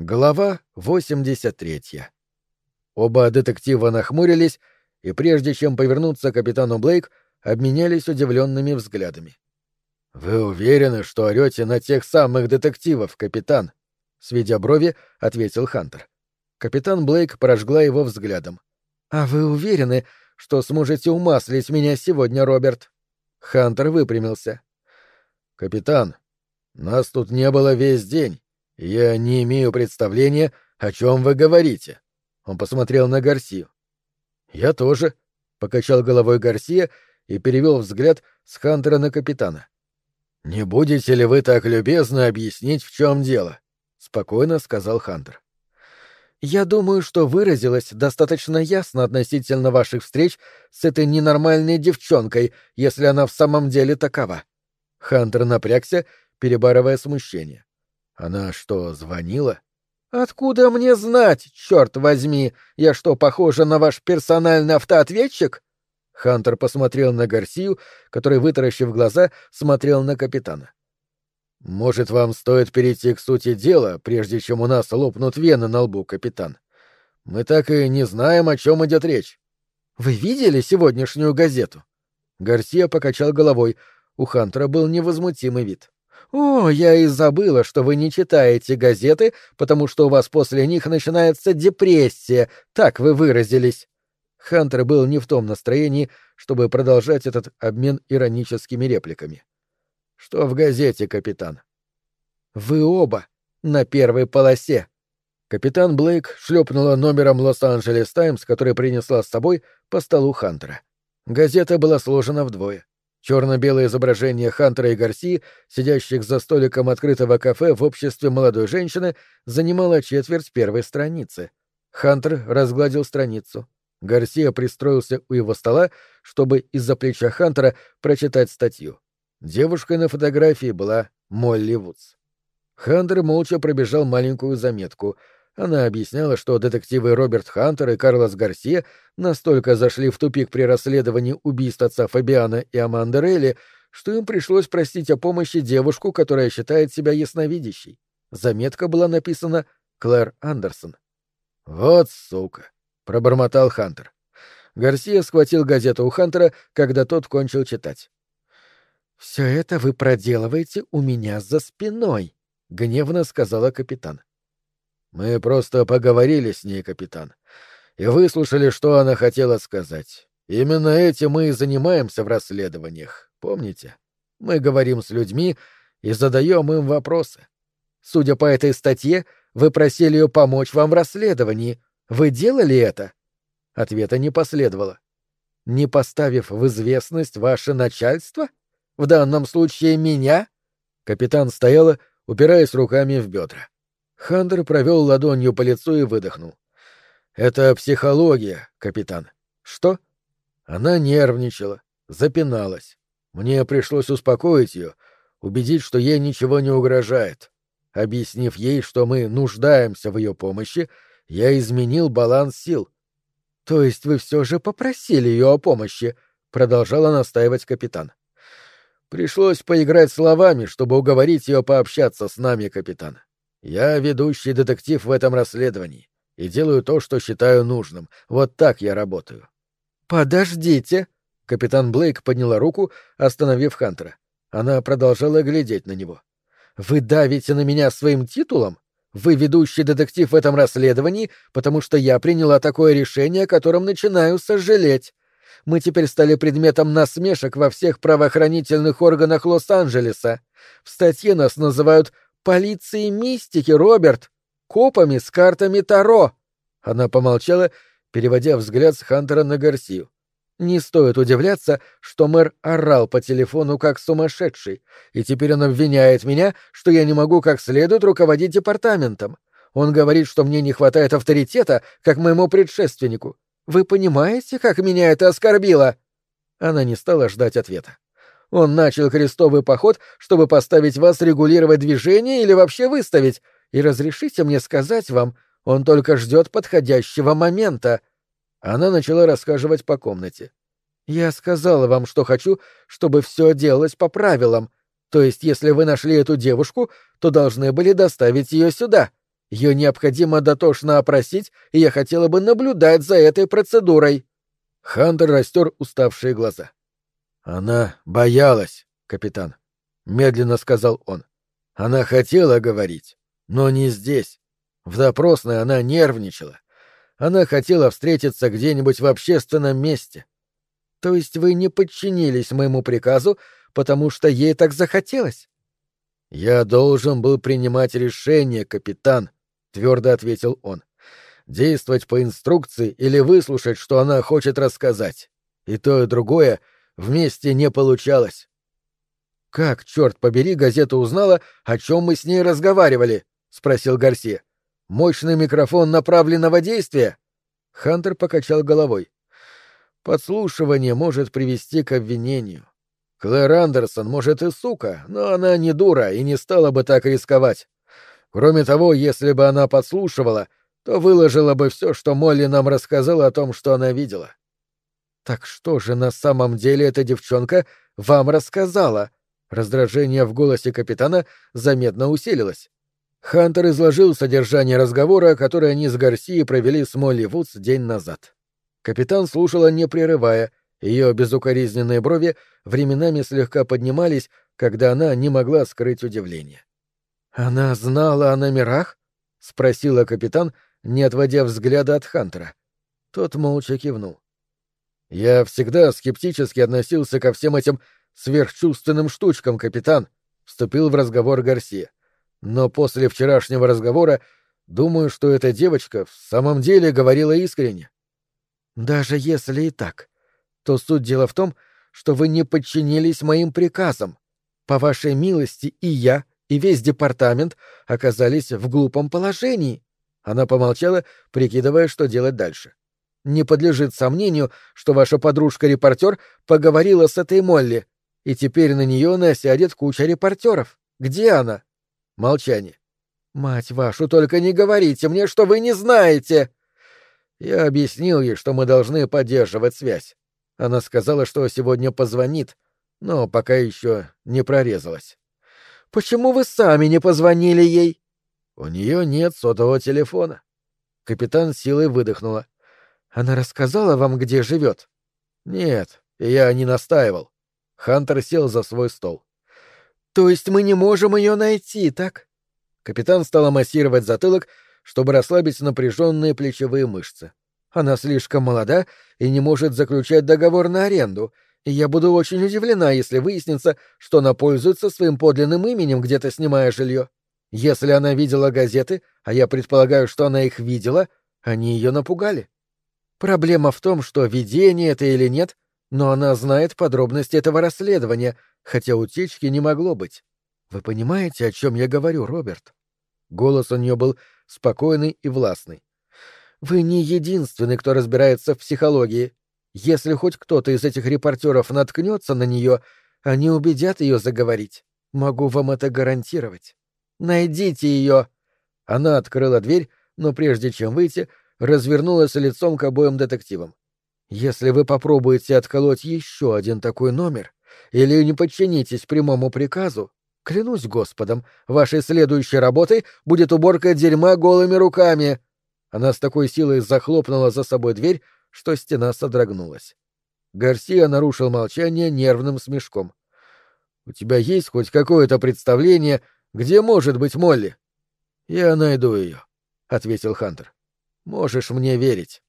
Глава 83. Оба детектива нахмурились, и прежде чем повернуться к капитану Блейк, обменялись удивленными взглядами. «Вы уверены, что орете на тех самых детективов, капитан?» — сведя брови, ответил Хантер. Капитан Блейк прожгла его взглядом. «А вы уверены, что сможете умаслить меня сегодня, Роберт?» Хантер выпрямился. «Капитан, нас тут не было весь день. «Я не имею представления, о чем вы говорите». Он посмотрел на Гарсию. «Я тоже», — покачал головой Гарсия и перевел взгляд с Хантера на капитана. «Не будете ли вы так любезно объяснить, в чем дело?» — спокойно сказал Хантер. «Я думаю, что выразилась достаточно ясно относительно ваших встреч с этой ненормальной девчонкой, если она в самом деле такова». Хантер напрягся, перебарывая смущение. Она что, звонила? Откуда мне знать, черт возьми? Я что, похожа на ваш персональный автоответчик? Хантер посмотрел на Гарсию, который, вытаращив глаза, смотрел на капитана. «Может, вам стоит перейти к сути дела, прежде чем у нас лопнут вены на лбу, капитан? Мы так и не знаем, о чем идет речь». «Вы видели сегодняшнюю газету?» Гарсия покачал головой. У Хантера был невозмутимый вид. «О, я и забыла, что вы не читаете газеты, потому что у вас после них начинается депрессия, так вы выразились». Хантер был не в том настроении, чтобы продолжать этот обмен ироническими репликами. «Что в газете, капитан?» «Вы оба на первой полосе». Капитан Блейк шлепнула номером «Лос-Анджелес Таймс», который принесла с собой, по столу Хантера. Газета была сложена вдвое. Черно-белое изображение Хантера и Гарси, сидящих за столиком открытого кафе в обществе молодой женщины, занимало четверть первой страницы. Хантер разгладил страницу. Гарсия пристроился у его стола, чтобы из-за плеча Хантера прочитать статью. Девушкой на фотографии была Молли Вудс. Хантер молча пробежал маленькую заметку — она объясняла, что детективы Роберт Хантер и Карлос Гарсия настолько зашли в тупик при расследовании убийств отца Фабиана и Аманды Рейли, что им пришлось просить о помощи девушку, которая считает себя ясновидящей. Заметка была написана Клэр Андерсон. «Вот сука!» — пробормотал Хантер. Гарсия схватил газету у Хантера, когда тот кончил читать. «Все это вы проделываете у меня за спиной», — гневно сказала капитан. Мы просто поговорили с ней, капитан, и выслушали, что она хотела сказать. Именно этим мы и занимаемся в расследованиях, помните? Мы говорим с людьми и задаем им вопросы. Судя по этой статье, вы просили ее помочь вам в расследовании. Вы делали это? Ответа не последовало. Не поставив в известность ваше начальство? В данном случае меня? Капитан стояла, упираясь руками в бедра. Хантер провел ладонью по лицу и выдохнул. «Это психология, капитан». «Что?» Она нервничала, запиналась. Мне пришлось успокоить ее, убедить, что ей ничего не угрожает. Объяснив ей, что мы нуждаемся в ее помощи, я изменил баланс сил. «То есть вы все же попросили ее о помощи?» — продолжала настаивать капитан. «Пришлось поиграть словами, чтобы уговорить ее пообщаться с нами, капитан. Я ведущий детектив в этом расследовании и делаю то, что считаю нужным. Вот так я работаю. Подождите. Капитан Блейк подняла руку, остановив Хантера. Она продолжала глядеть на него. Вы давите на меня своим титулом? Вы ведущий детектив в этом расследовании, потому что я приняла такое решение, о котором начинаю сожалеть. Мы теперь стали предметом насмешек во всех правоохранительных органах Лос-Анджелеса. В статье нас называют полиции мистики, Роберт! Копами с картами Таро!» Она помолчала, переводя взгляд с Хантера на Гарсию. Не стоит удивляться, что мэр орал по телефону как сумасшедший, и теперь он обвиняет меня, что я не могу как следует руководить департаментом. Он говорит, что мне не хватает авторитета, как моему предшественнику. Вы понимаете, как меня это оскорбило?» Она не стала ждать ответа. Он начал крестовый поход, чтобы поставить вас регулировать движение или вообще выставить. И разрешите мне сказать вам, он только ждет подходящего момента. Она начала расхаживать по комнате. Я сказала вам, что хочу, чтобы все делалось по правилам. То есть, если вы нашли эту девушку, то должны были доставить ее сюда. Ее необходимо дотошно опросить, и я хотела бы наблюдать за этой процедурой. Хантер растер уставшие глаза. Она боялась, капитан, медленно сказал он. Она хотела говорить, но не здесь. В допросной она нервничала. Она хотела встретиться где-нибудь в общественном месте. То есть вы не подчинились моему приказу, потому что ей так захотелось? Я должен был принимать решение, капитан, твердо ответил он. Действовать по инструкции или выслушать, что она хочет рассказать. И то, и другое вместе не получалось. Как, черт побери, газета узнала, о чем мы с ней разговаривали? спросил Гарсия. Мощный микрофон направленного действия? Хантер покачал головой. Подслушивание может привести к обвинению. Клэр Андерсон, может, и сука, но она не дура и не стала бы так рисковать. Кроме того, если бы она подслушивала, то выложила бы все, что Молли нам рассказала о том, что она видела. Так что же на самом деле эта девчонка вам рассказала? Раздражение в голосе капитана заметно усилилось. Хантер изложил содержание разговора, который они с Гарсией провели с Молли Вудс день назад. Капитан слушала, не прерывая, ее безукоризненные брови временами слегка поднимались, когда она не могла скрыть удивление. «Она знала о номерах?» — спросила капитан, не отводя взгляда от Хантера. Тот молча кивнул. «Я всегда скептически относился ко всем этим сверхчувственным штучкам, капитан», — вступил в разговор Гарсия. «Но после вчерашнего разговора думаю, что эта девочка в самом деле говорила искренне». «Даже если и так, то суть дела в том, что вы не подчинились моим приказам. По вашей милости и я, и весь департамент оказались в глупом положении. Она помолчала, прикидывая, что делать дальше. Не подлежит сомнению, что ваша подружка-репортер поговорила с этой Молли, и теперь на нее насядет куча репортеров. Где она? Молчание. Мать вашу, только не говорите мне, что вы не знаете. Я объяснил ей, что мы должны поддерживать связь. Она сказала, что сегодня позвонит, но пока еще не прорезалась. Почему вы сами не позвонили ей? У нее нет сотового телефона. Капитан силой выдохнула. Она рассказала вам, где живет? Нет, я не настаивал. Хантер сел за свой стол. То есть мы не можем ее найти, так? Капитан стала массировать затылок, чтобы расслабить напряженные плечевые мышцы. Она слишком молода и не может заключать договор на аренду, и я буду очень удивлена, если выяснится, что она пользуется своим подлинным именем, где-то снимая жилье. Если она видела газеты, а я предполагаю, что она их видела, они ее напугали. Проблема в том, что видение это или нет, но она знает подробности этого расследования, хотя утечки не могло быть. Вы понимаете, о чем я говорю, Роберт? Голос у нее был спокойный и властный. Вы не единственный, кто разбирается в психологии. Если хоть кто-то из этих репортеров наткнется на нее, они убедят ее заговорить. Могу вам это гарантировать. Найдите ее. Она открыла дверь, но прежде чем выйти, развернулась лицом к обоим детективам. Если вы попробуете отколоть еще один такой номер или не подчинитесь прямому приказу, клянусь Господом, вашей следующей работой будет уборка дерьма голыми руками. Она с такой силой захлопнула за собой дверь, что стена содрогнулась. Гарсия нарушил молчание нервным смешком. «У тебя есть хоть какое-то представление, где может быть Молли?» «Я найду ее», — ответил Хантер. «Можешь мне верить».